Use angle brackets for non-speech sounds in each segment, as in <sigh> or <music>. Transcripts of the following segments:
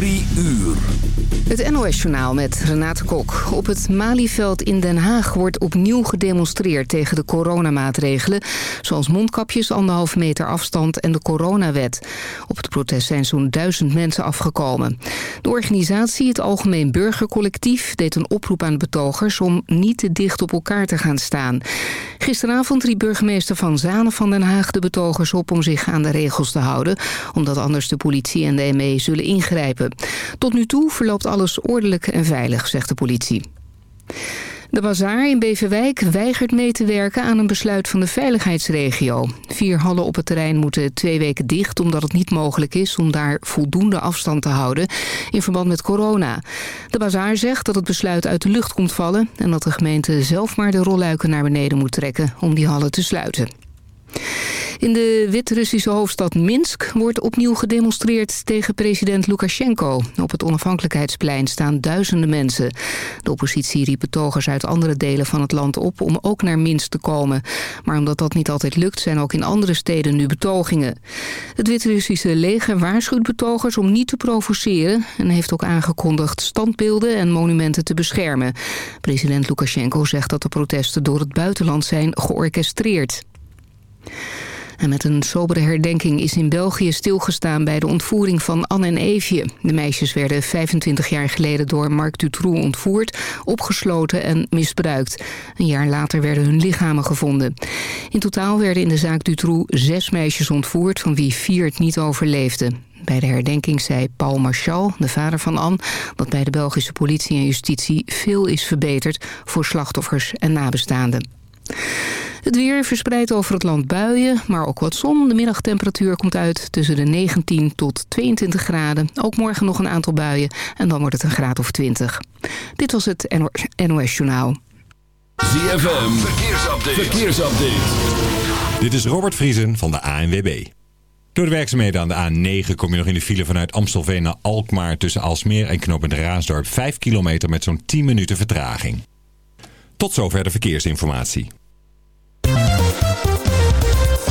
Drie uur. Het NOS-journaal met Renate Kok. Op het Malieveld in Den Haag wordt opnieuw gedemonstreerd tegen de coronamaatregelen... zoals mondkapjes, anderhalve meter afstand en de coronawet. Op het protest zijn zo'n duizend mensen afgekomen. De organisatie, het Algemeen Burgercollectief, deed een oproep aan betogers... om niet te dicht op elkaar te gaan staan. Gisteravond riep burgemeester Van Zanen van Den Haag de betogers op... om zich aan de regels te houden, omdat anders de politie en de ME zullen ingrijpen. Tot nu toe verloopt alles ordelijk en veilig, zegt de politie. De bazaar in Beverwijk weigert mee te werken aan een besluit van de veiligheidsregio. Vier hallen op het terrein moeten twee weken dicht omdat het niet mogelijk is om daar voldoende afstand te houden in verband met corona. De bazaar zegt dat het besluit uit de lucht komt vallen en dat de gemeente zelf maar de rolluiken naar beneden moet trekken om die hallen te sluiten. In de Wit-Russische hoofdstad Minsk wordt opnieuw gedemonstreerd tegen president Lukashenko. Op het onafhankelijkheidsplein staan duizenden mensen. De oppositie riep betogers uit andere delen van het land op om ook naar Minsk te komen. Maar omdat dat niet altijd lukt zijn ook in andere steden nu betogingen. Het Wit-Russische leger waarschuwt betogers om niet te provoceren... en heeft ook aangekondigd standbeelden en monumenten te beschermen. President Lukashenko zegt dat de protesten door het buitenland zijn georchestreerd. En met een sobere herdenking is in België stilgestaan bij de ontvoering van Anne en Eefje. De meisjes werden 25 jaar geleden door Marc Dutroux ontvoerd, opgesloten en misbruikt. Een jaar later werden hun lichamen gevonden. In totaal werden in de zaak Dutroux zes meisjes ontvoerd, van wie vier het niet overleefden. Bij de herdenking zei Paul Marchal, de vader van Anne... dat bij de Belgische politie en justitie veel is verbeterd... voor slachtoffers en nabestaanden. Het weer verspreidt over het land buien, maar ook wat zon. De middagtemperatuur komt uit tussen de 19 tot 22 graden. Ook morgen nog een aantal buien en dan wordt het een graad of 20. Dit was het NOS Journaal. ZFM, verkeersupdate. verkeersupdate. Dit is Robert Vriesen van de ANWB. Door de werkzaamheden aan de A9 kom je nog in de file vanuit Amstelveen naar Alkmaar... tussen Alsmeer en Knoopend Raasdorp 5 kilometer met zo'n 10 minuten vertraging. Tot zover de verkeersinformatie.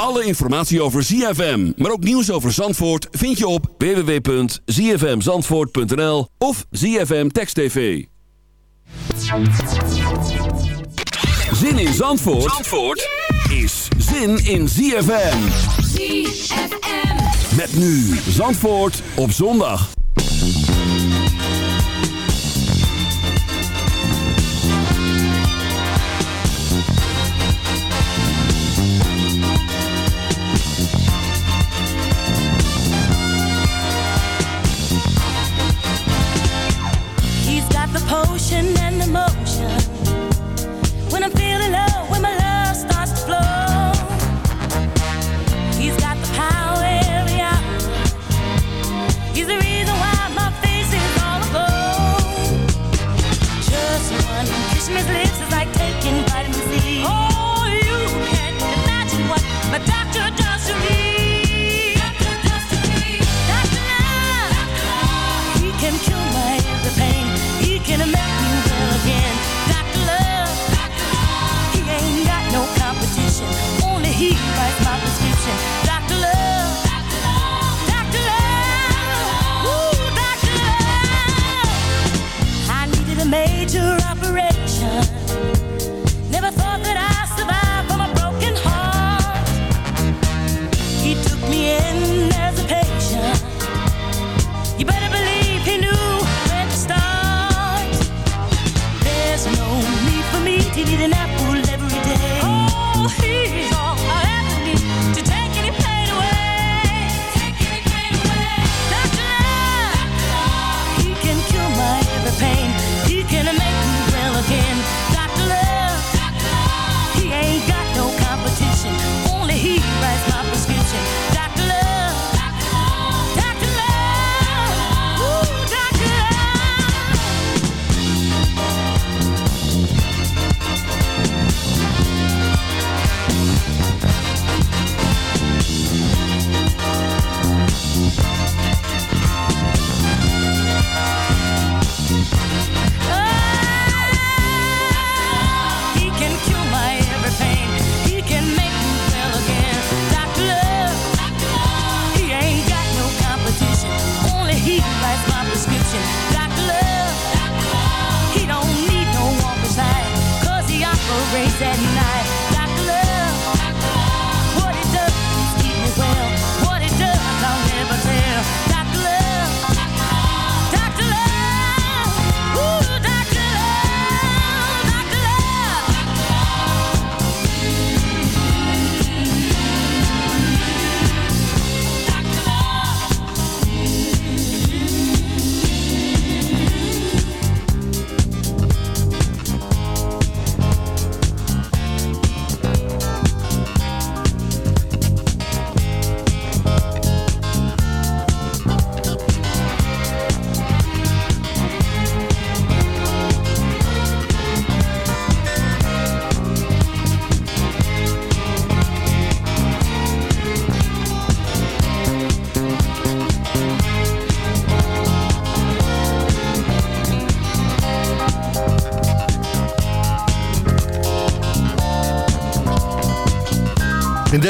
Alle informatie over ZFM, maar ook nieuws over Zandvoort... vind je op www.zfmzandvoort.nl of ZFM Text TV. Zin in Zandvoort, Zandvoort is zin in ZFM. ZFM. Met nu Zandvoort op zondag.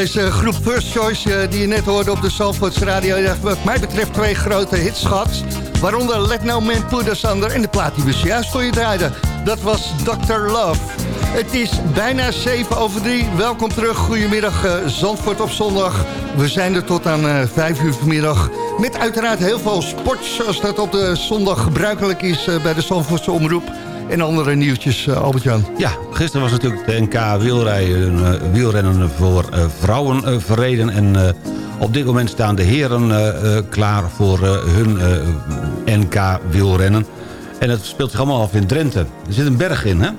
Deze groep First Choice eh, die je net hoorde op de Zandvoorts Radio... wat mij betreft twee grote hits gehad. Waaronder Let No Man Put Us en de plaat die we zojuist voor je draaiden. Dat was Dr. Love. Het is bijna 7 over 3. Welkom terug. Goedemiddag eh, Zandvoort op zondag. We zijn er tot aan eh 5 uur vanmiddag. Met uiteraard heel veel sport, zoals dat op de zondag gebruikelijk is... eh, bij de Zandvoortse Omroep. En andere nieuwtjes, eh, Albert-Jan. Ja, gisteren was natuurlijk de NK wielrijden, eh, wielrennen voor eh, vrouwen verreden. En op dit moment staan de heren klaar voor hun NK wielrennen. En het speelt zich allemaal af in Drenthe. Er zit een berg in, hè?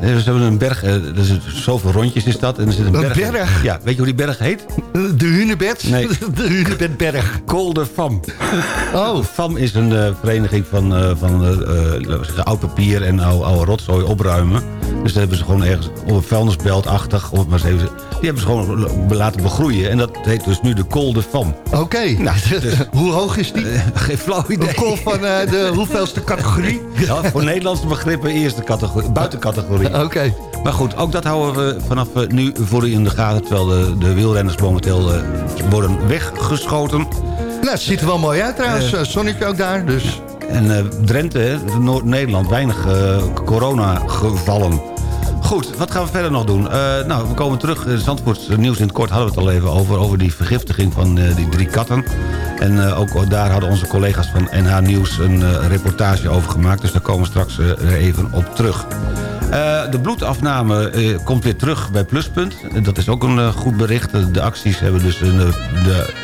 Ze hebben een berg, eh, er zit zoveel rondjes is dat. En er zit een, berg. Ja, weet je hoe die berg heet? De Hunebed? Nee. <laughs> De Hunebedberg. Kolder Fam. Oh, FAM is een eh, vereniging van, eh, van oud papier en oude, oude rotzooi opruimen. Dus dat hebben ze gewoon ergens op een vuilnisbelt-achtig, het maar eens even... Die hebben ze gewoon laten begroeien. En dat heet dus nu de Kolder Fam. oké. <laughs> Nou, <laughs> dus- Hoe hoog is die? Geen flauw idee. Een kol van eh, de <laughs> hoeveelste categorie? Ja, voor Nederlandse begrippen eerste categorie, buitencategorie. Oké. Maar goed, ook dat houden we vanaf eh, nu voor u in de gaten... terwijl de, de wielrenners momenteel eh, worden weggeschoten. Nou, het ziet er wel mooi uit trouwens. Eh, Zonnetje ook daar, dus... En eh, Drenthe, Noord-Nederland, weinig eh, corona-gevallen. Goed, wat gaan we verder nog doen? Eh, nou, we komen terug. Zandvoorts nieuws in het kort hadden we het al even over... over die vergiftiging van die drie katten. En ook daar hadden onze collega's van NH Nieuws... een reportage over gemaakt. Dus daar komen we straks even op terug. De bloedafname komt weer terug bij Pluspunt. Dat is ook een goed bericht. De acties hebben dus... de,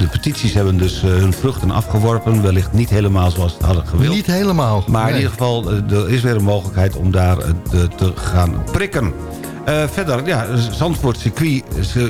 de petities hebben dus eh, hun vruchten afgeworpen. Wellicht niet helemaal zoals ze hadden gewild. Niet helemaal. Maar in ieder geval, eh, er is weer een mogelijkheid om daar eh, te gaan prikken. Verder, ja, Zandvoort circuit,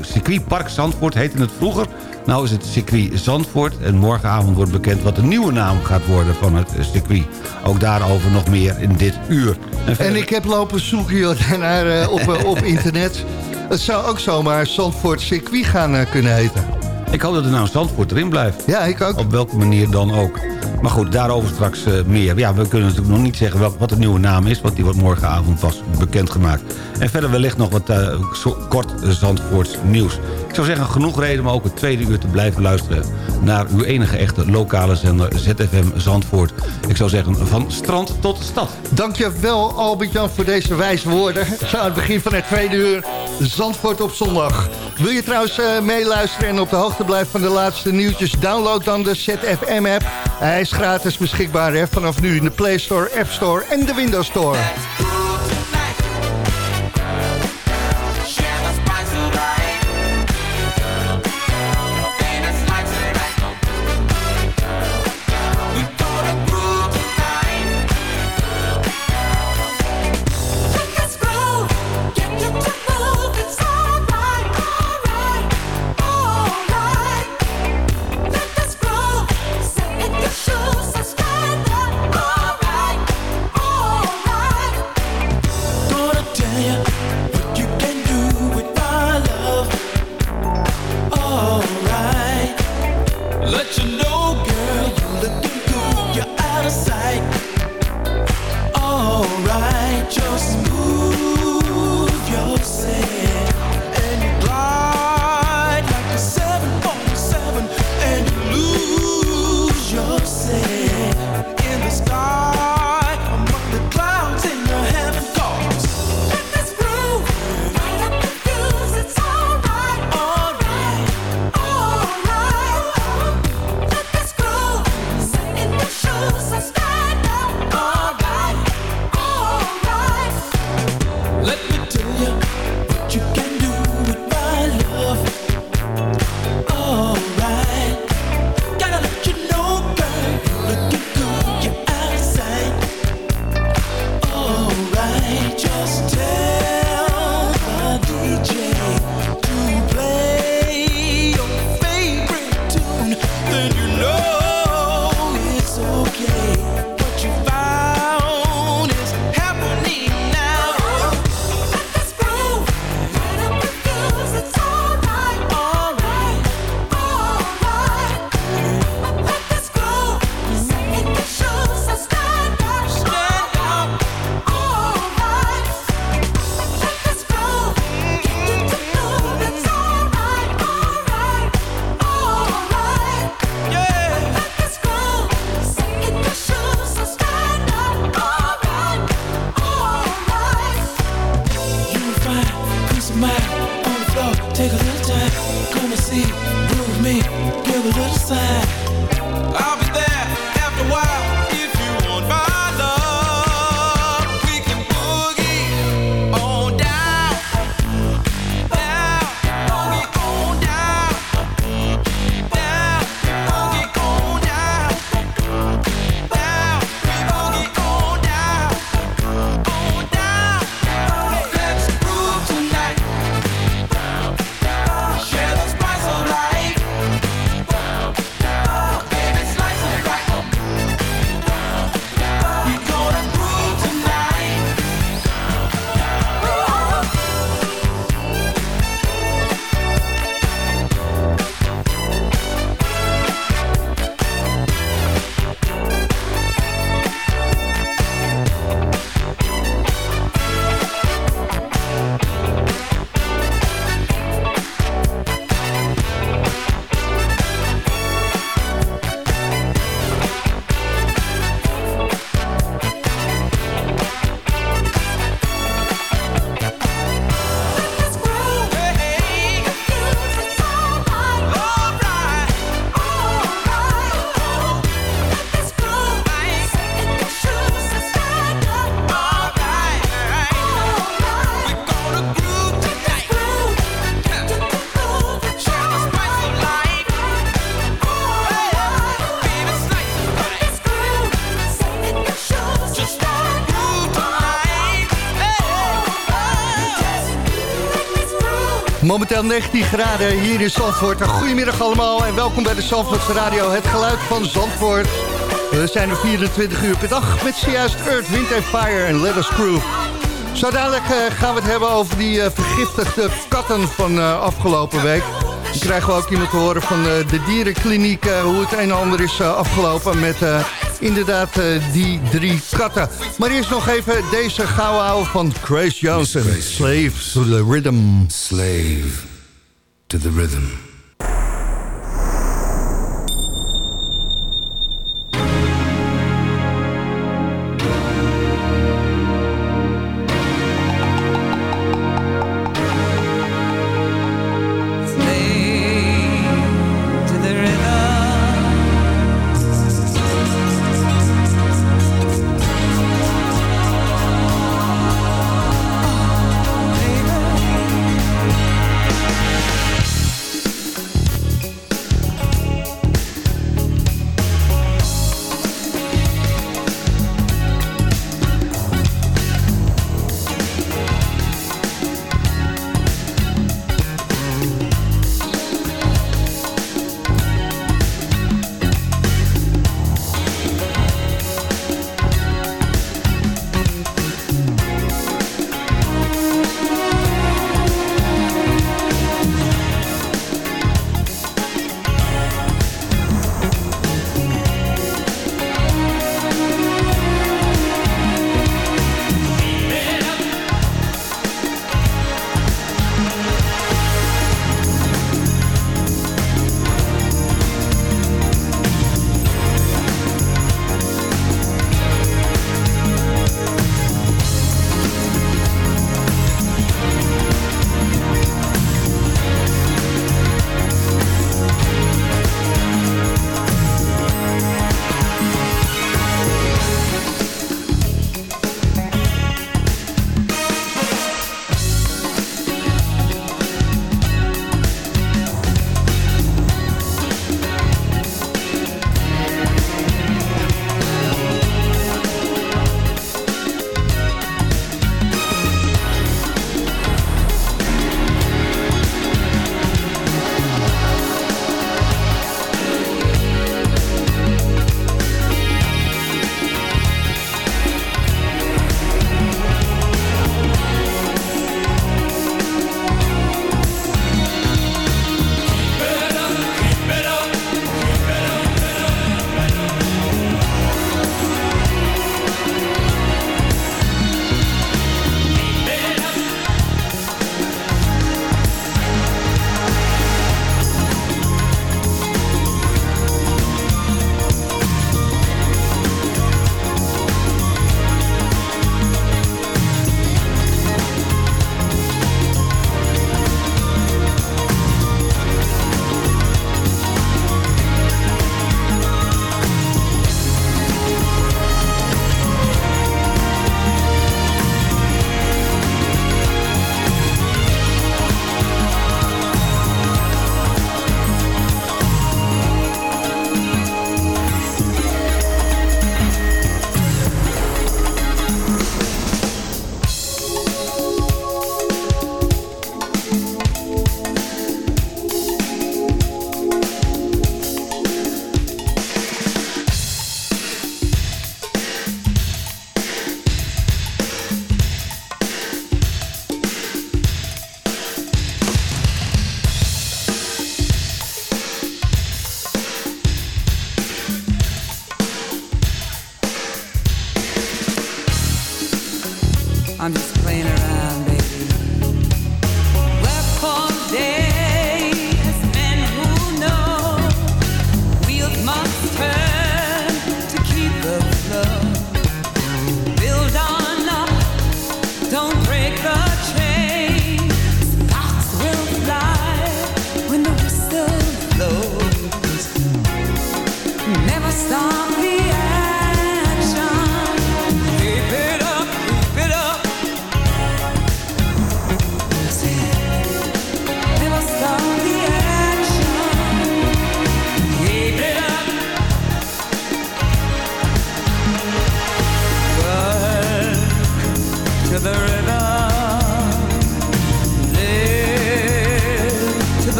circuitpark Zandvoort heette het vroeger. Nou is het circuit Zandvoort en morgenavond wordt bekend wat de nieuwe naam gaat worden van het circuit. Ook daarover nog meer in dit uur. En verder- ik heb lopen zoeken <laughs> naar, op, op internet. Het zou ook zomaar Zandvoort circuit gaan kunnen heten. Ik hoop dat er nou Zandvoort erin blijft. Ja, ik ook. Op welke manier dan ook. Maar goed, daarover straks eh, meer. Ja, we kunnen natuurlijk nog niet zeggen wat de nieuwe naam is... want die wordt morgenavond pas bekendgemaakt. En verder wellicht nog wat eh, kort Zandvoorts nieuws. Ik zou zeggen, genoeg reden om ook het tweede uur te blijven luisteren... naar uw enige echte lokale zender ZFM Zandvoort. Ik zou zeggen, van strand tot stad. Dankjewel Albert-Jan voor deze wijze woorden. Aan het begin van het tweede uur. Zandvoort op zondag. Wil je trouwens eh, meeluisteren en op de hoogte blijven van de laatste nieuwtjes? Download dan de ZFM-app. Hij is gratis beschikbaar hè, vanaf nu in de Play Store, App Store en de Windows Store. Momenteel 19 graden hier in Zandvoort. Goedemiddag allemaal en welkom bij de Zandvoortse Radio. Het geluid van Zandvoort. We zijn er 24 uur per dag met zojuist Earth, Wind Fire en Let Us Groove. Zo dadelijk eh, gaan we het hebben over die eh, vergiftigde katten van eh, afgelopen week. Dan krijgen we ook iemand te horen van de dierenkliniek... hoe het een en ander is afgelopen met inderdaad eh, die drie katten. Maar eerst nog even deze gouden ouwe van Grace Johnson. Slave to the Rhythm. Slave to the rhythm.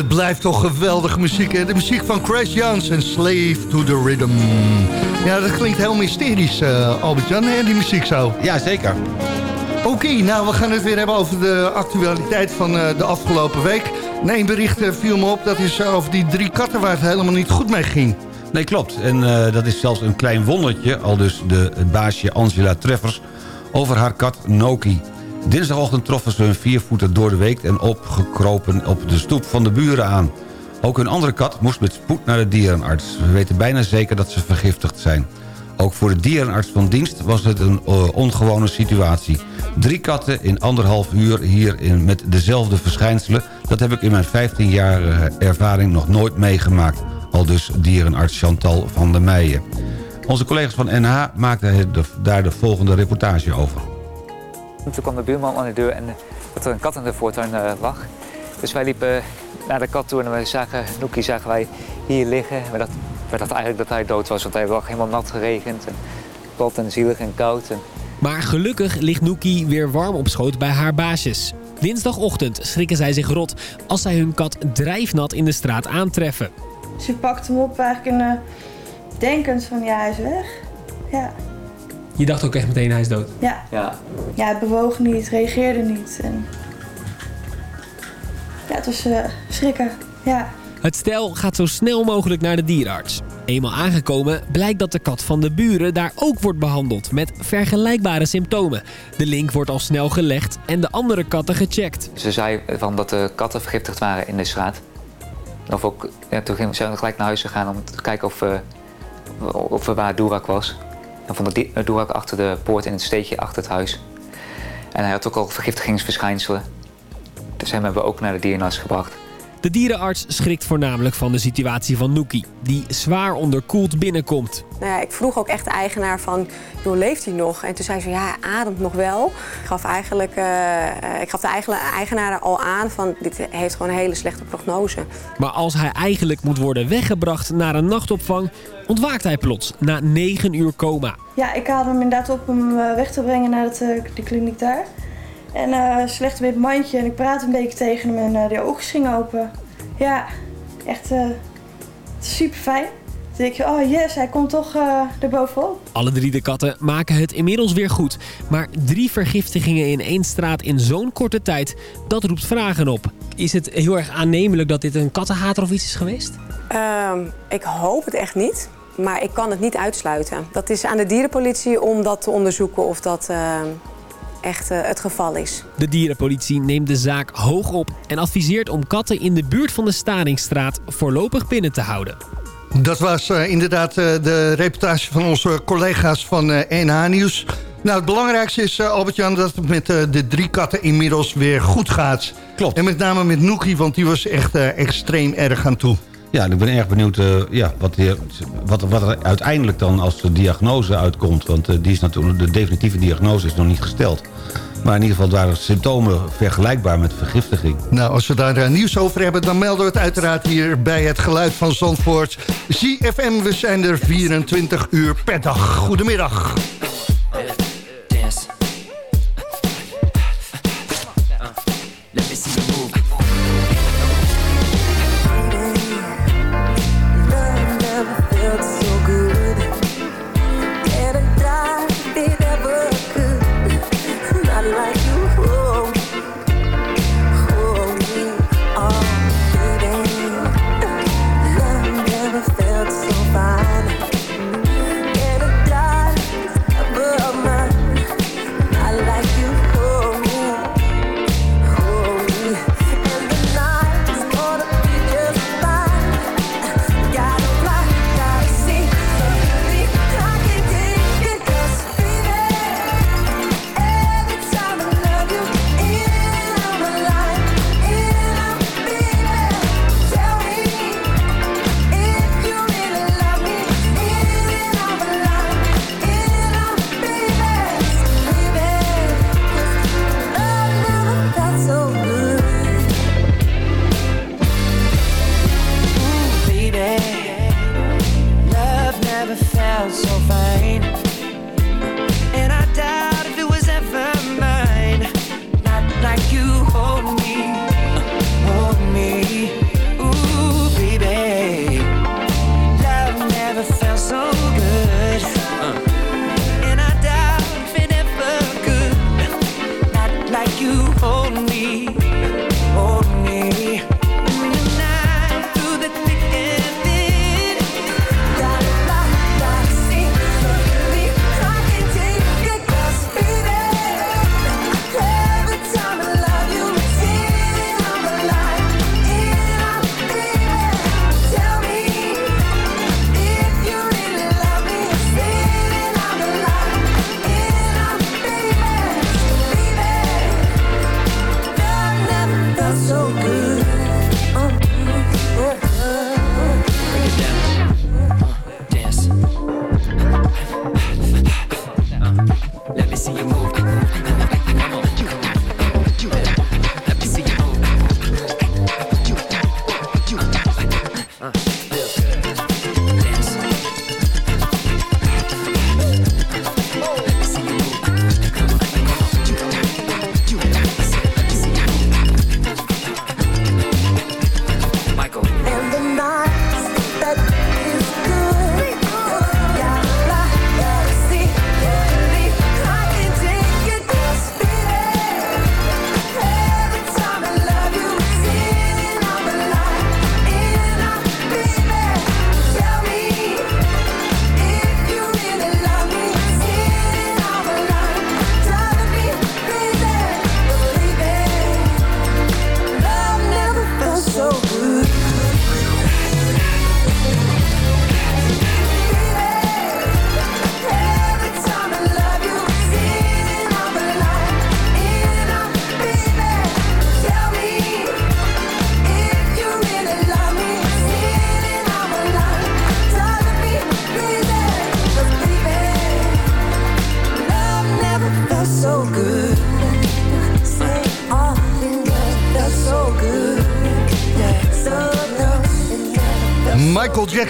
Het blijft toch geweldige muziek, hè? De muziek van Chris Jones en Slave to the Rhythm. Ja, dat klinkt heel mysterisch, eh, Albert-Jan, hè, die muziek zo. Ja, zeker. Oké, nou, we gaan het weer hebben over de actualiteit van eh, de afgelopen week. Nee, een bericht eh, viel me op, dat is over die drie katten waar het helemaal niet goed mee ging. Nee, klopt. En dat is zelfs een klein wondertje, al dus de, het baasje Angela Treffers... over haar kat Noki. Dinsdagochtend troffen ze hun viervoeter door de week... en opgekropen op de stoep van de buren aan. Ook hun andere kat moest met spoed naar de dierenarts. We weten bijna zeker dat ze vergiftigd zijn. Ook voor de dierenarts van dienst was het een eh, ongewone situatie. Drie katten in anderhalf uur hier in, met dezelfde verschijnselen... dat heb ik in mijn 15-jarige ervaring nog nooit meegemaakt. Al dus dierenarts Chantal van der Meijen. Onze collega's van NH maakten daar de volgende reportage over. Toen kwam de buurman aan de deur en eh, dat er een kat in de voortuin eh, lag. Dus wij liepen naar de kat toe en we zagen Noekie zagen wij hier liggen. We dachten, we dachten eigenlijk dat hij dood was, want hij lag helemaal nat geregend. En plat en zielig en koud. En Maar gelukkig ligt Nookie weer warm op schoot bij haar baasjes. Dinsdagochtend schrikken zij zich rot als zij hun kat drijfnat in de straat aantreffen. Ze pakt hem op eigenlijk in, eh, denkend van ja, hij is weg. Ja, Je dacht ook echt meteen hij is dood. ja. ja, ja het bewoog niet, reageerde niet. En... Ja, het was eh, schrikken. Ja. Het stel gaat zo snel mogelijk naar de dierenarts. Eenmaal aangekomen blijkt dat de kat van de buren daar ook wordt behandeld met vergelijkbare symptomen. De link wordt al snel gelegd en de andere katten gecheckt. Ze zei van dat de katten vergiftigd waren in de straat. Of ook, ja, toen zijn we gelijk naar huis gegaan om te kijken of, we, of we waar Doerak was. En vonden die- eh, achter de poort in het steegje achter het huis. En hij had ook al vergiftigingsverschijnselen. Dus hem hebben we ook naar de dierenarts gebracht. De dierenarts schrikt voornamelijk van de situatie van Nookie, die zwaar onderkoeld binnenkomt. Nou ja, ik vroeg ook echt de eigenaar van, joh, leeft hij nog? En toen zei ze, ja, hij ademt nog wel. Ik gaf, eigenlijk, eh, ik gaf de eigen- eigenaar al aan van, dit heeft gewoon een hele slechte prognose. Maar als hij eigenlijk moet worden weggebracht naar een nachtopvang, ontwaakt hij plots na 9 uur coma. Ja, ik haalde hem inderdaad op om hem eh, weg te brengen naar het, eh, de kliniek daar. En eh slecht met het mandje en ik praatte een beetje tegen hem en eh de oogjes gingen open. Ja, echt eh super fijn. Toen denk je, oh yes, hij komt toch eh erbovenop. Alle drie de katten maken het inmiddels weer goed. Maar drie vergiftigingen in één straat in zo'n korte tijd, dat roept vragen op. Is het heel erg aannemelijk dat dit een kattenhater of iets is geweest? Ehm, ik hoop het echt niet, maar ik kan het niet uitsluiten. Dat is aan de dierenpolitie om dat te onderzoeken of dat ehm, echt eh, het geval is. De dierenpolitie neemt de zaak hoog op en adviseert om katten in de buurt van de Staringstraat voorlopig binnen te houden. Dat was eh, inderdaad eh, de reportage van onze collega's van eh, NH Nieuws. Nou, het belangrijkste is, Albert-Jan, dat het met eh, de drie katten inmiddels weer goed gaat. Klopt. En met name met Nookie, want die was echt eh, extreem erg aan toe. Ja, ik ben erg benieuwd eh, ja, wat, die- wat, wat er uiteindelijk dan als de diagnose uitkomt. Want eh, die is natuurlijk, de definitieve diagnose is nog niet gesteld. Maar in ieder geval waren symptomen vergelijkbaar met vergiftiging. Nou, als we daar eh, nieuws over hebben, dan melden we het uiteraard hier bij het geluid van Zandvoort. ZFM, we zijn er 24 uur per dag. Goedemiddag.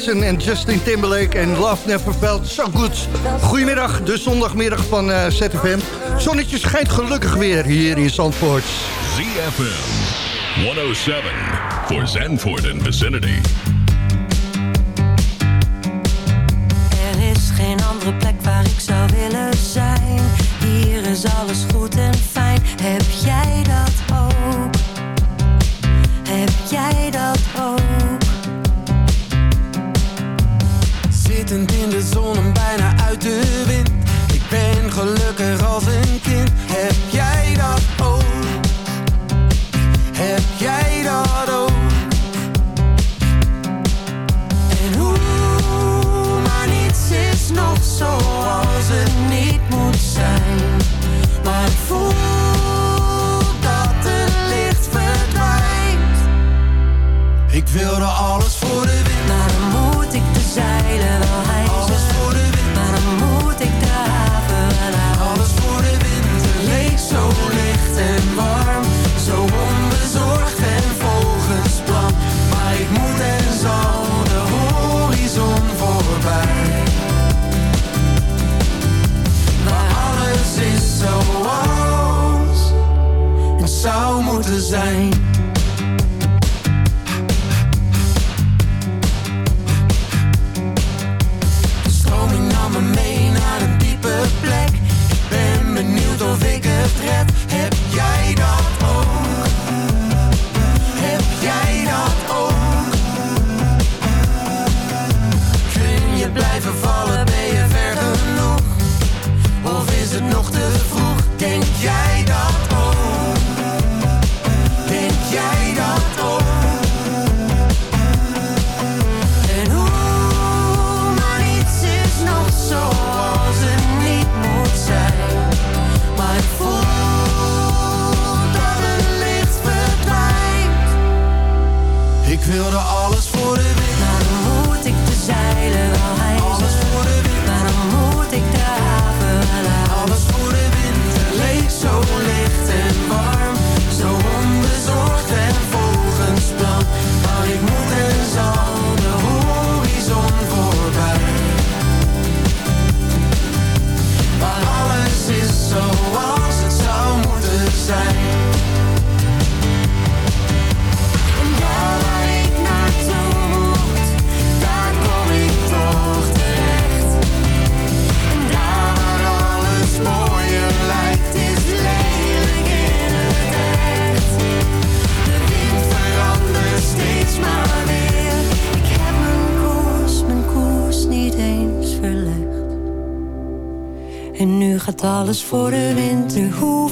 En Justin Timberlake en Love Never Felt So Good. Goedemiddag, de zondagmiddag van eh, ZFM. Zonnetje schijnt gelukkig weer hier in Zandvoort. ZFM 107 for Zandvoort and vicinity.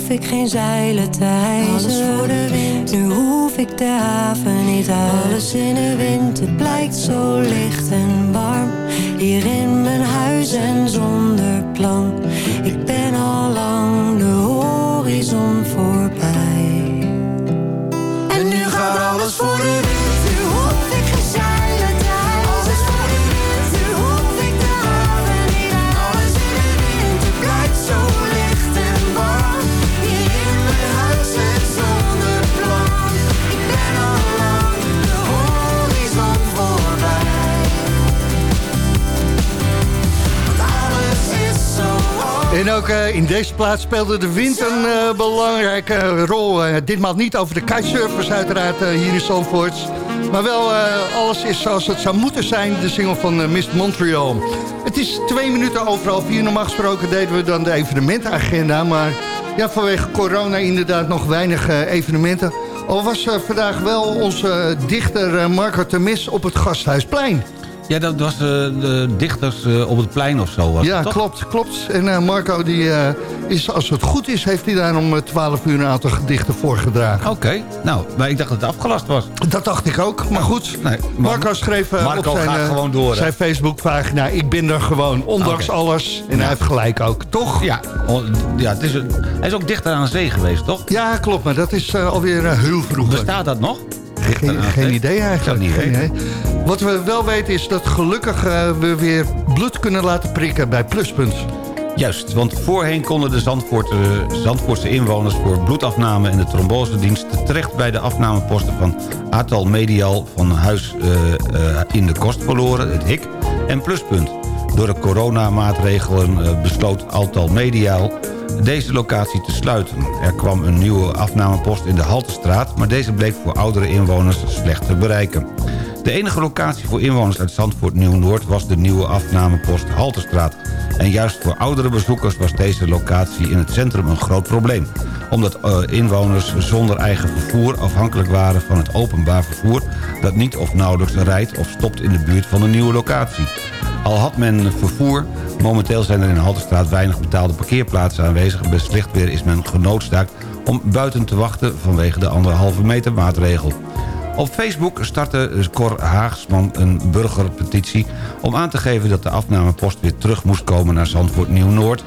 Hoef ik geen zeilen te hijsen. Alles voor de wind, nu hoef ik de haven niet uit. Alles in de wind, het blijkt zo En ook eh, in deze plaats speelde de wind een eh, belangrijke rol. Eh, ditmaal niet over de kitesurfers uiteraard hier in Zandvoort. Maar wel alles is zoals het zou moeten zijn. De single van Mist Montreal. Het is twee minuten over half vier. Normaal gesproken deden we dan de evenementenagenda. Maar ja, vanwege corona inderdaad nog weinig evenementen. Al was vandaag wel onze dichter Marco Temis op het Gasthuisplein. Ja, dat was eh, de dichters eh, op het plein of zo. Was Ja, klopt, klopt. En eh, Marco, die, is, als het goed is, heeft hij daar om eh, 12 uur een aantal gedichten voorgedragen. Oké, nou, maar ik dacht dat het afgelast was. Dat dacht ik ook, maar goed. Nee, Marco schreef Marco op zijn, door, zijn Facebookpagina... ik ben er gewoon, ondanks alles. En hij heeft gelijk ook, toch? Ja, ja het is een, hij is ook dichter aan de zee geweest, toch? Ja, klopt, maar dat is alweer heel vroeg. Bestaat dat nog? Geen, geen idee eigenlijk. niet Geen weten. idee. Wat we wel weten is dat gelukkig eh, we weer bloed kunnen laten prikken bij Pluspunt. Juist, want voorheen konden de Zandvoort, Zandvoortse inwoners... voor bloedafname en de trombosedienst... terecht bij de afnameposten van Atal Medial... van Huis eh, eh, in de Kost verloren, het HIK, en Pluspunt. Door de coronamaatregelen eh, besloot Altal Mediaal deze locatie te sluiten. Er kwam een nieuwe afnamepost in de Haltestraat... maar deze bleek voor oudere inwoners slecht te bereiken. De enige locatie voor inwoners uit Zandvoort Nieuw-Noord... was de nieuwe afnamepost Haltestraat. En juist voor oudere bezoekers was deze locatie in het centrum een groot probleem. Omdat eh, inwoners zonder eigen vervoer afhankelijk waren van het openbaar vervoer... dat niet of nauwelijks rijdt of stopt in de buurt van de nieuwe locatie. Al had men vervoer, momenteel zijn er in Haltestraat weinig betaalde parkeerplaatsen aanwezig... bij slecht weer is men genoodzaakt om buiten te wachten vanwege de anderhalve meter maatregel. Op Facebook startte Cor Haagsman een burgerpetitie... om aan te geven dat de afnamepost weer terug moest komen naar Zandvoort Nieuw-Noord.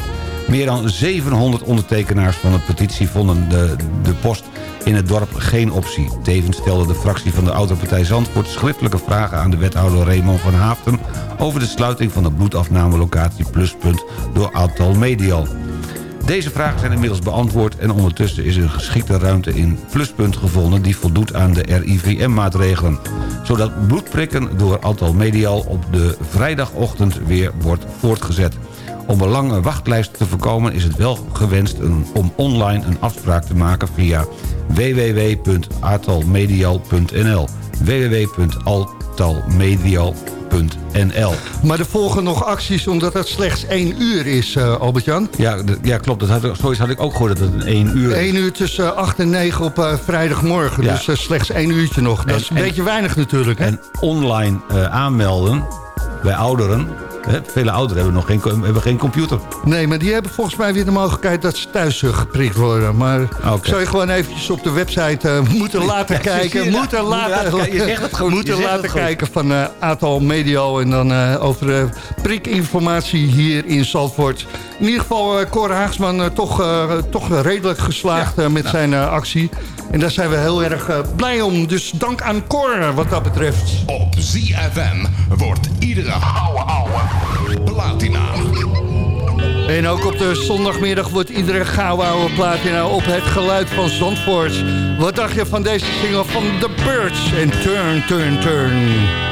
Meer dan 700 ondertekenaars van de petitie vonden de, de post in het dorp geen optie. Tevens stelde de fractie van de Autopartij Zandvoort schriftelijke vragen aan de wethouder Raymond van Haafden... over de sluiting van de bloedafnamelocatie Pluspunt door Altal Medial. Deze vragen zijn inmiddels beantwoord en ondertussen is een geschikte ruimte in Pluspunt gevonden... die voldoet aan de RIVM-maatregelen. Zodat bloedprikken door Altal Medial op de vrijdagochtend weer wordt voortgezet. Om een lange wachtlijst te voorkomen is het wel gewenst om online een afspraak te maken via www.atalmedial.nl www.altalmedial.nl Maar er volgen nog acties omdat het slechts één uur is, Albert-Jan. Ja, ja, klopt. Dat had, ik- zoiets had ik ook gehoord dat het een één uur is. Eén uur tussen 8 en 9 op eh, vrijdagmorgen. Ja. Dus eh, slechts één uurtje nog. Dat En- is een en- beetje weinig natuurlijk. Hè? En online aanmelden bij ouderen. Hè, vele ouderen hebben nog geen, hebben geen computer. Nee, maar die hebben volgens mij weer de mogelijkheid dat ze thuis eh, geprikt worden. Maar zou je gewoon eventjes op de website eh, <laughs> moeten laten Ja, kijken. je? Moeten laten, laten kijken. Je zegt het goed, <laughs> je Moeten laten het goed. kijken van eh aantal Medial en dan over prikinformatie hier in Zandvoort. In ieder geval, Cor Haagsman toch, toch redelijk geslaagd met zijn eh, actie. En daar zijn we heel erg eh, blij om. Dus dank aan Cor wat dat betreft. Op ZFM wordt iedere ouwe ouwe platina. En ook op de zondagmiddag wordt iedere gouden oude platina op het geluid van Zandvoort. Wat dacht je van deze single van The Birds en Turn, Turn, Turn?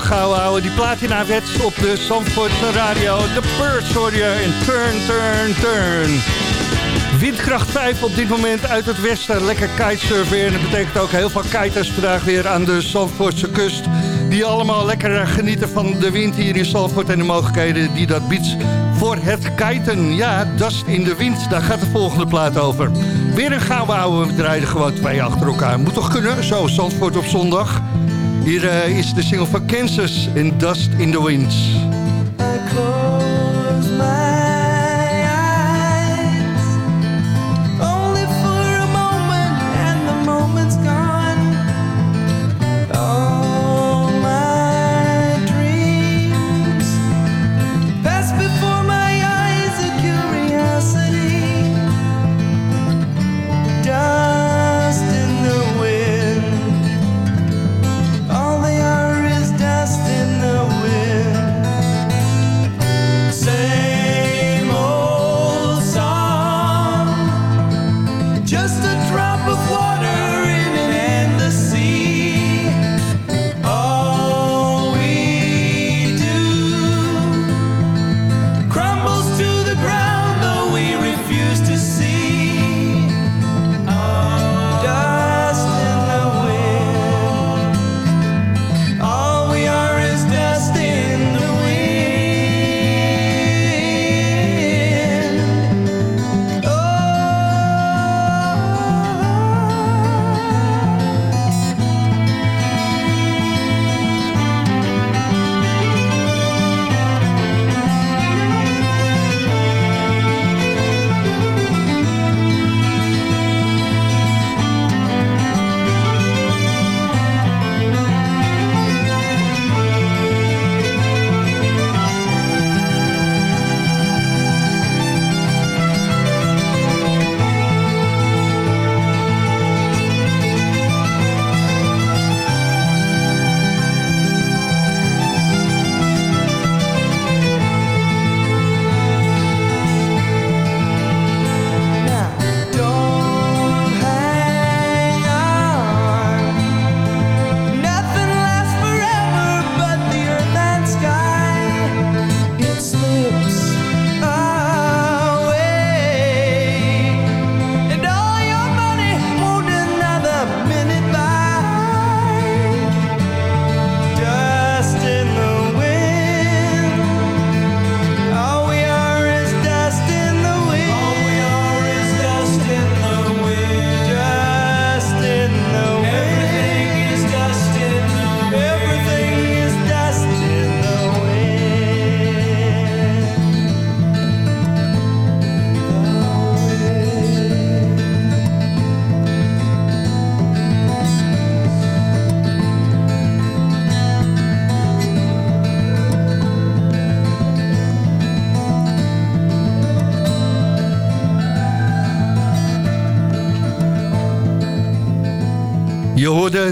Zo gauw houden. Die platina-wet op de Zandvoortse radio. De Birds hoor je in Turn, Turn, Turn. Windkracht 5 op dit moment uit het westen. Lekker kitesurfen. En dat betekent ook heel veel kiters vandaag weer aan de Zandvoortse kust. Die allemaal lekker genieten van de wind hier in Zandvoort. En de mogelijkheden die dat biedt voor het kiten. Ja, dust in de wind. Daar gaat de volgende plaat over. Weer een gouden ouwe. We draaien gewoon twee achter elkaar. Moet toch kunnen? Zo, Zandvoort op zondag. Hier eh, is de single van Kansas in Dust in the Wind.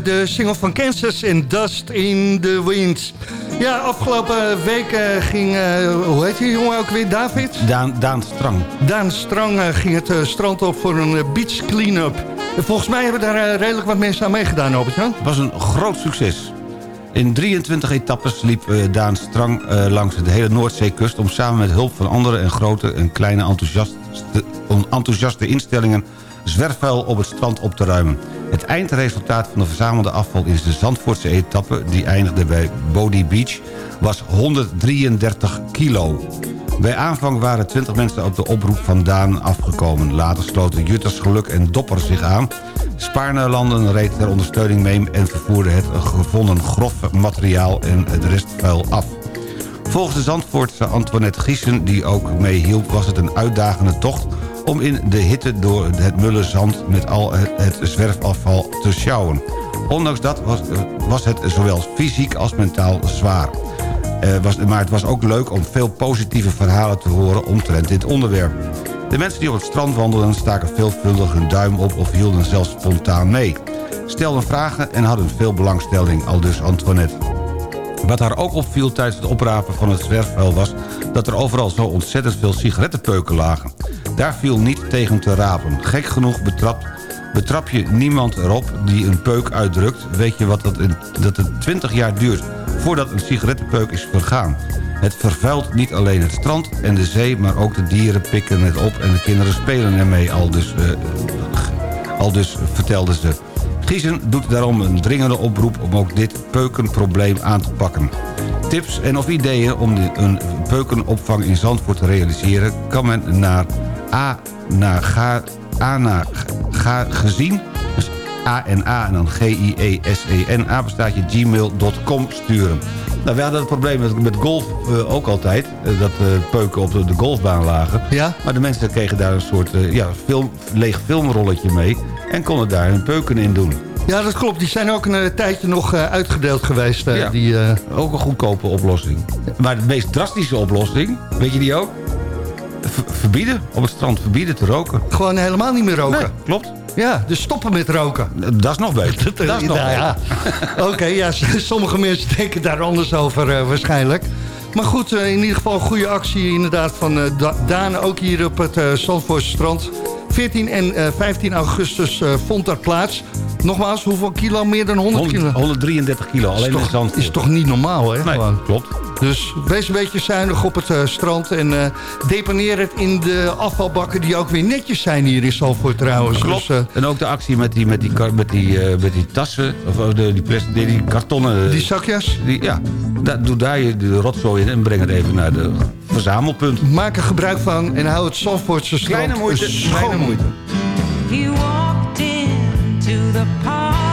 De single van Kansas in Dust in the Wind. Ja, afgelopen week eh, ging, eh, hoe heet die jongen ook weer, David? Daan, Daan Strang. Daan Strang eh, ging het eh, strand op voor een eh, beach clean-up. En volgens mij hebben daar eh, redelijk wat mensen aan meegedaan, Albert Jan. Het was een groot succes. In 23 etappes liep eh, Daan Strang eh, langs de hele Noordzeekust... om samen met hulp van andere en grote en kleine enthousiaste, enthousiaste instellingen... zwerfvuil op het strand op te ruimen. Het eindresultaat van de verzamelde afval in de Zandvoortse etappe... die eindigde bij Bodie Beach, was 133 kilo. Bij aanvang waren 20 mensen op de oproep van Daan afgekomen. Later sloten Jutters Geluk en Dopper zich aan... Spaarne-landen reed ter ondersteuning mee en vervoerde het gevonden grof materiaal en het restvuil af. Volgens de Zandvoortse Antoinette Giesen, die ook meehielp... was het een uitdagende tocht om in de hitte door het mulle zand... met al het, zwerfafval te sjouwen. Ondanks dat was, eh, was het zowel fysiek als mentaal zwaar. Eh, was, maar het was ook leuk om veel positieve verhalen te horen omtrent dit onderwerp. De mensen die op het strand wandelden staken veelvuldig hun duim op... of hielden zelfs spontaan mee. Stelden vragen en hadden veel belangstelling, al dus Antoinette. Wat haar ook opviel tijdens het oprapen van het zwerfvuil was... dat er overal zo ontzettend veel sigarettenpeuken lagen. Daar viel niet tegen te rapen. Gek genoeg betrapt, betrap je niemand erop die een peuk uitdrukt... weet je wat dat, dat het 20 jaar duurt voordat een sigarettenpeuk is vergaan. Het vervuilt niet alleen het strand en de zee... maar ook de dieren pikken het op en de kinderen spelen ermee, al dus, uh, al dus vertelde ze... Giezen doet daarom een dringende oproep om ook dit peukenprobleem aan te pakken. Tips en of ideeën om een peukenopvang in Zandvoort te realiseren... kan men naar A naar ga, A naar ga gezien... Dus A-N-A en dan G-I-E-S-E-N... apenstaatje gmail.com sturen. Nou, we hadden het probleem met, met golf uh, ook altijd. Uh, dat uh, peuken op de, de, golfbaan lagen. Ja? Maar de mensen kregen daar een soort ja, film, leeg filmrolletje mee. En konden daar hun peuken in doen. Ja, dat klopt. Die zijn ook een tijdje nog uitgedeeld geweest. ja, die, ook een goedkope oplossing. Maar de meest drastische oplossing, weet je die ook? Verbieden, op het strand verbieden te roken. Gewoon helemaal niet meer roken? Nee, klopt. Ja, dus stoppen met roken. Dat is nog beter. Dat is nog nou, ja. <laughs> Oké, okay, ja, sommige mensen denken daar anders over uh, waarschijnlijk. Maar goed, uh, in ieder geval een goede actie inderdaad van uh, Daan. Ook hier op het uh, strand. 14 en 15 augustus vond daar plaats. Nogmaals, hoeveel kilo? Meer dan 100 kilo? 133 kilo, alleen is in Zandvoort. Is toch niet normaal, hè? Nee, klopt. Dus wees een beetje zuinig op het uh, strand. En uh, deponeer het in de afvalbakken die ook weer netjes zijn hier in Zalvoort trouwens. Klopt. Dus, uh, en ook de actie met die, met die, met die, met die tassen, of de, die, plastic, die, die kartonnen... Die zakjes? Die, ja, da, doe daar je de rotzooi in en breng het even naar de verzamelpunt. Maak er gebruik van en hou het Zalvoortse strand Kleine moeite, schoon. kleine moeite. You walked into the party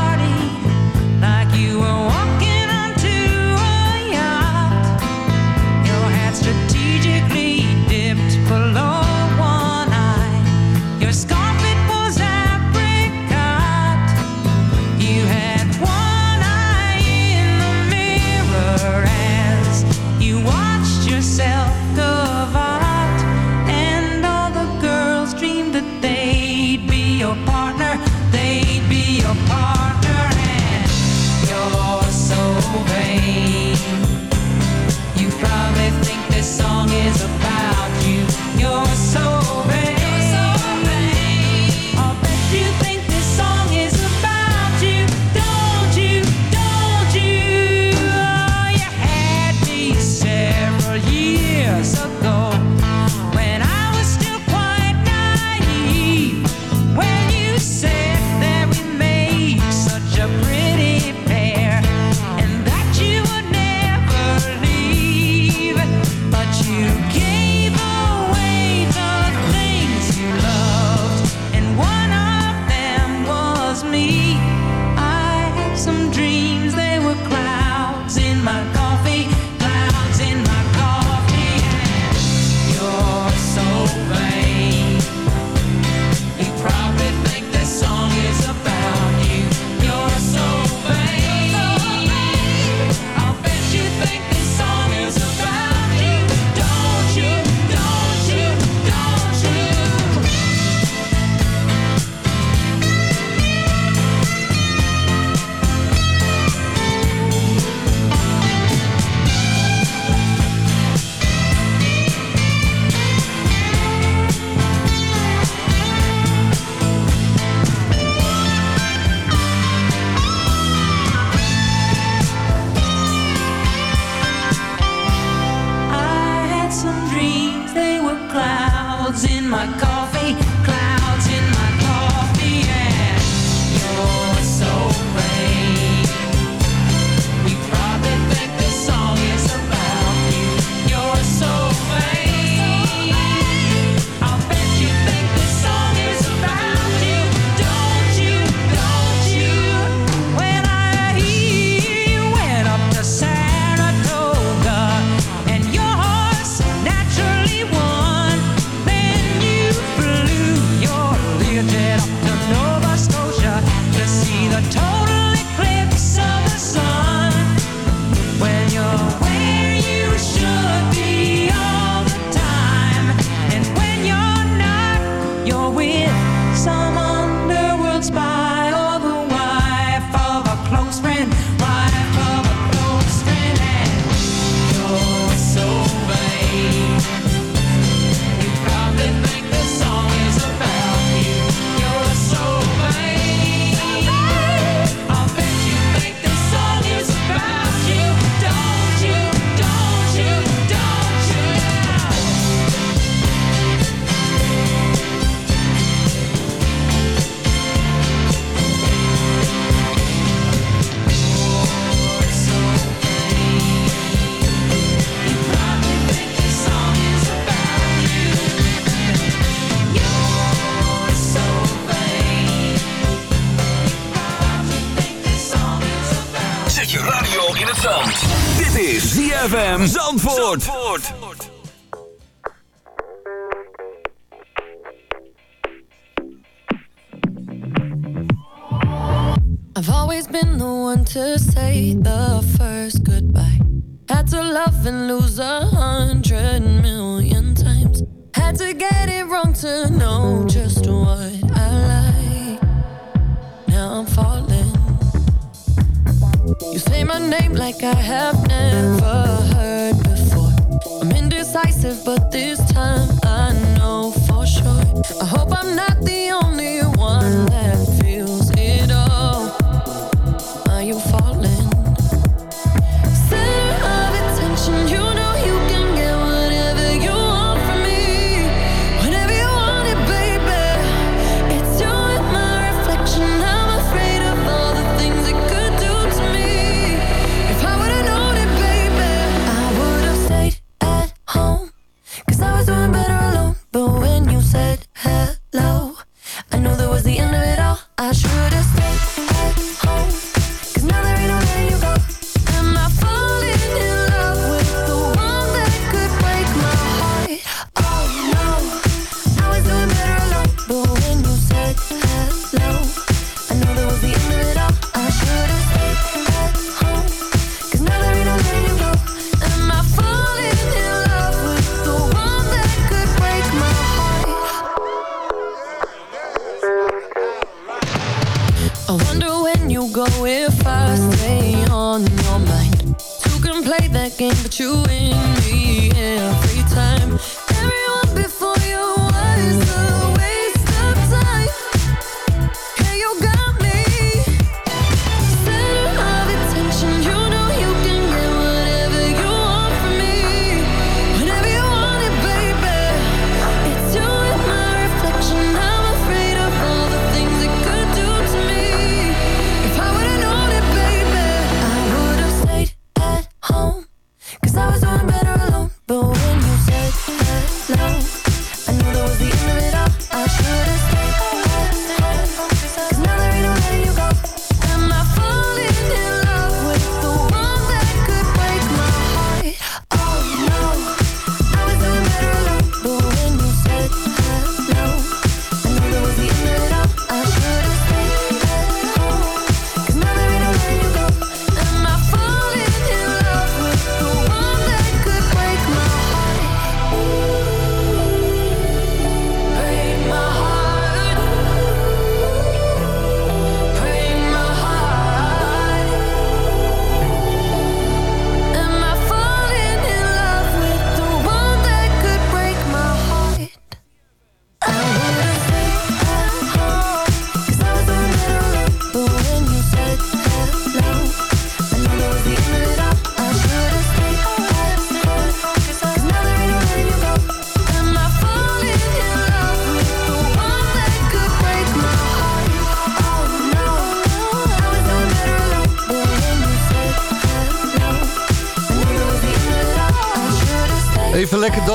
my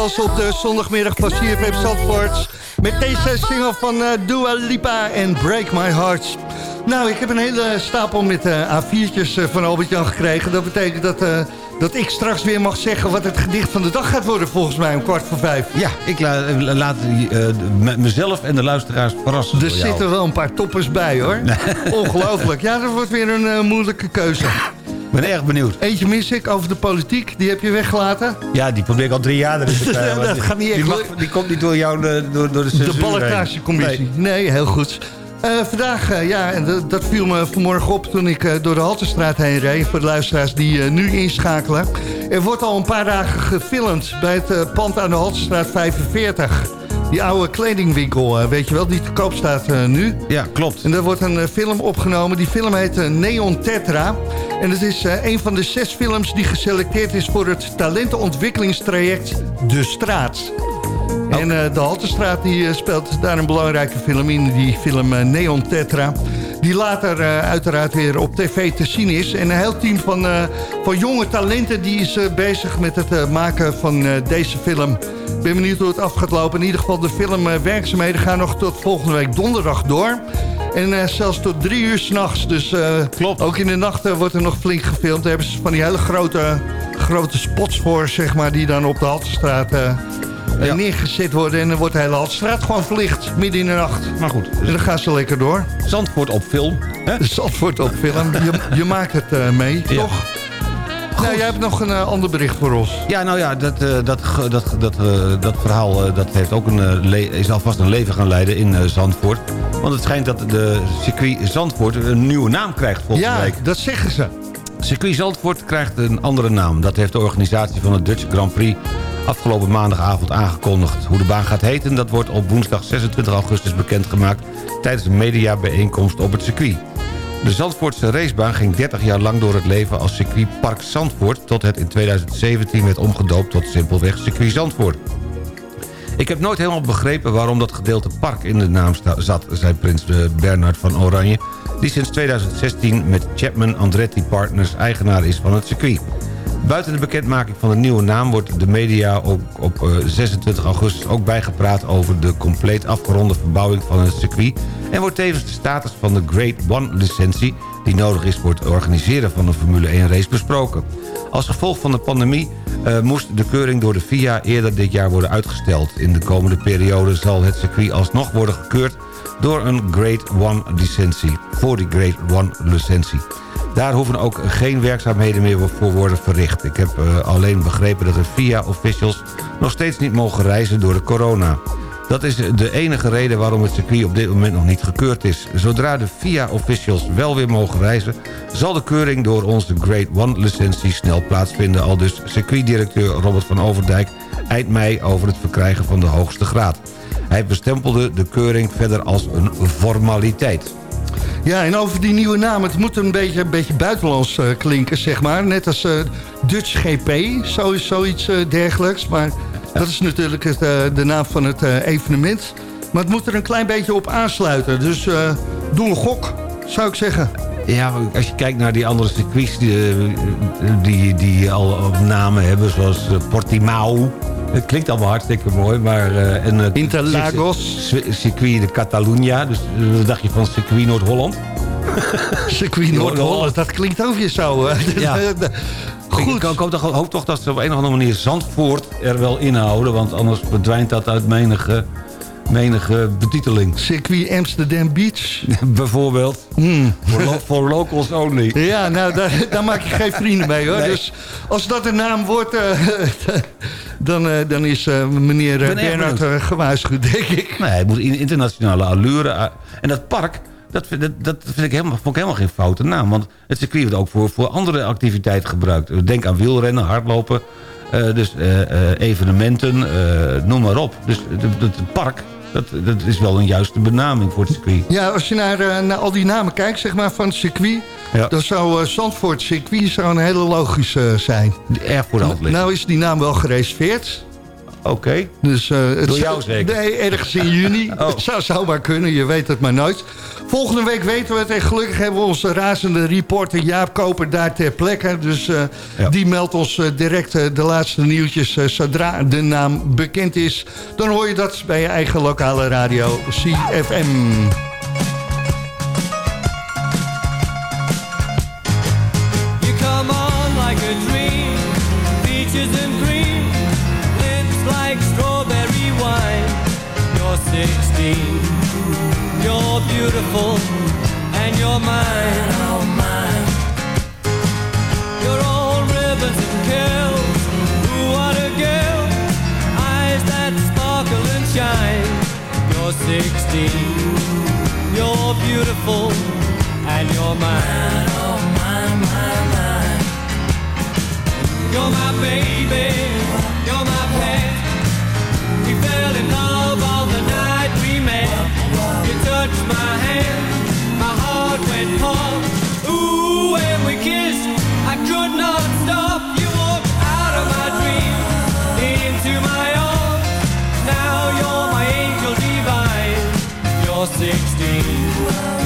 Op de zondagmiddag van CFM Zandvoort. Met deze single van eh, Dua Lipa en Break My Heart. Nou, ik heb een hele stapel met eh, A4'tjes eh, van Albert-Jan gekregen. Dat betekent dat, dat ik straks weer mag zeggen wat het gedicht van de dag gaat worden... volgens mij om kwart voor vijf. Ja, ik la- laat me- mezelf en de luisteraars verrassen. Er zitten wel een paar toppers bij, hoor. <laughs> Ongelooflijk. Ja, dat wordt weer een moeilijke keuze. Ik ben erg benieuwd. Eentje mis ik over de politiek. Die heb je weggelaten. Ja, die probeer ik al drie jaar erin te krijgen. Dat gaat niet echt die, mag- die komt niet door jou, eh, door, door de censuur De. Nee. heel goed. Eh, vandaag, ja, en dat- viel me vanmorgen op toen ik door de Haltestraat heen reed. Voor de luisteraars die nu inschakelen. Er wordt al een paar dagen gefilmd bij het pand aan de Haltestraat 45. Die oude kledingwinkel, eh, weet je wel, die te koop staat eh, nu. Ja, klopt. En daar wordt een eh, film opgenomen. Die film heet Neon Tetra. En het is een van de zes films die geselecteerd is voor het talentenontwikkelingstraject De Straat. En eh, de Haltestraat die, speelt daar een belangrijke film in, die film Neon Tetra. Die later eh, uiteraard weer op tv te zien is. En een heel team van, eh, van jonge talenten die is eh, bezig met het maken van deze film. Ik ben benieuwd hoe het af gaat lopen. In ieder geval de filmwerkzaamheden gaan nog tot volgende week donderdag door. En zelfs tot drie uur s'nachts. Dus Klopt. ook in de nacht eh, wordt er nog flink gefilmd. Daar hebben ze van die hele grote, grote spots voor, zeg maar, die dan op de Haltestraat eh, neergezet worden. En dan wordt de hele Haltestraat gewoon verlicht, midden in de nacht. Maar goed. En dan gaan ze lekker door. Zandvoort op film. Hè? Zandvoort op film. Je, je maakt het eh, mee, Ja. toch? Nou, jij hebt nog een eh, ander bericht voor ons. Ja, nou ja, dat, eh, dat, dat, dat, dat verhaal dat heeft ook een, is alvast een leven gaan leiden in Zandvoort. Want het schijnt dat de circuit Zandvoort een nieuwe naam krijgt volgende Ja, week. dat zeggen ze. Circuit Zandvoort krijgt een andere naam. Dat heeft de organisatie van de Dutch Grand Prix afgelopen maandagavond aangekondigd. Hoe de baan gaat heten, dat wordt op woensdag 26 augustus bekendgemaakt... tijdens een mediabijeenkomst op het circuit. De Zandvoortse racebaan ging 30 jaar lang door het leven als circuit Park Zandvoort... tot het in 2017 werd omgedoopt tot simpelweg circuit Zandvoort. Ik heb nooit helemaal begrepen waarom dat gedeelte park in de naam zat... zei prins eh, Bernard van Oranje... die sinds 2016 met Chapman Andretti Partners eigenaar is van het circuit. Buiten de bekendmaking van de nieuwe naam wordt de media ook op eh, 26 augustus ook bijgepraat over de compleet afgeronde verbouwing van het circuit en wordt tevens de status van de Grade 1 licentie die nodig is voor het organiseren van een Formule 1 race besproken. Als gevolg van de pandemie eh, moest de keuring door de FIA eerder dit jaar worden uitgesteld. In de komende periode zal het circuit alsnog worden gekeurd door een Grade 1 licentie, voor die Grade 1 licentie. Daar hoeven ook geen werkzaamheden meer voor worden verricht. Ik heb eh, alleen begrepen dat de FIA-officials nog steeds niet mogen reizen door de corona. Dat is de enige reden waarom het circuit op dit moment nog niet gekeurd is. Zodra de FIA-officials wel weer mogen reizen... zal de keuring door onze Grade 1-licentie snel plaatsvinden... al dus circuitdirecteur Robert van Overdijk eind mei over het verkrijgen van de hoogste graad. Hij bestempelde de keuring verder als een formaliteit. Ja, en over die nieuwe naam. Het moet een beetje, een beetje buitenlands eh, klinken, zeg maar. Net als eh, Dutch GP, zo, zoiets eh, dergelijks. Maar dat is natuurlijk het, de naam van het evenement. Maar het moet er een klein beetje op aansluiten. Dus doe een gok, zou ik zeggen. Ja, als je kijkt naar die andere circuits die, die, die al namen hebben, zoals Portimao. Het klinkt allemaal hartstikke mooi, maar... eh, en, eh, Interlagos. cir- Circuit de Catalunya, dus eh, wat dacht je van circuit Noord-Holland? <laughs> Circuit Noord-Holland, dat klinkt ook weer zo. eh. Ja. Goed. Ik, ik hoop, toch, hoop toch dat ze op een of andere manier Zandvoort er wel inhouden, want anders verdwijnt dat uit menige, menige betiteling. Circuit Amsterdam Beach. <laughs> Bijvoorbeeld. Voor, lo- voor locals only. Ja, nou, daar, <laughs> daar maak je geen vrienden mee, hoor. Nee. Dus als dat een naam wordt, eh, <laughs> dan, eh, dan is eh, meneer ben eh, gewaarschuwd, denk ik. Nee, het moet in internationale allure. En dat park, dat, vind- dat, dat vind ik helemaal, vond ik helemaal geen foute naam. Want het circuit wordt ook voor, voor andere activiteiten gebruikt. Denk aan wielrennen, hardlopen, dus evenementen, noem maar op. Dus het park, dat, dat is wel een juiste benaming voor het circuit. Ja, als je naar, eh, naar al die namen kijkt, zeg maar, van het circuit... Ja. dan zou eh, Zandvoort circuit zou een hele logische eh, zijn. Erg voor de hand liggen. Nou is die naam wel gereserveerd. Oké. Dus, eh, het Door jou zeker? Oh. Nee, ergens in juni. <laughs> Het zou, zou maar kunnen, je weet het maar nooit. Volgende week weten we het. En gelukkig hebben we onze razende reporter Jaap Koper daar ter plekke. Dus eh, die meldt ons eh, direct de laatste nieuwtjes. zodra de naam bekend is, dan hoor je dat bij je eigen lokale radio CFM. Beautiful, and you're mine, oh mine. You're all ribbons and curls, ooh what a girl, eyes that sparkle and shine. You're 16, you're beautiful, and you're mine, oh mine, mine, mine. You're my baby, 16,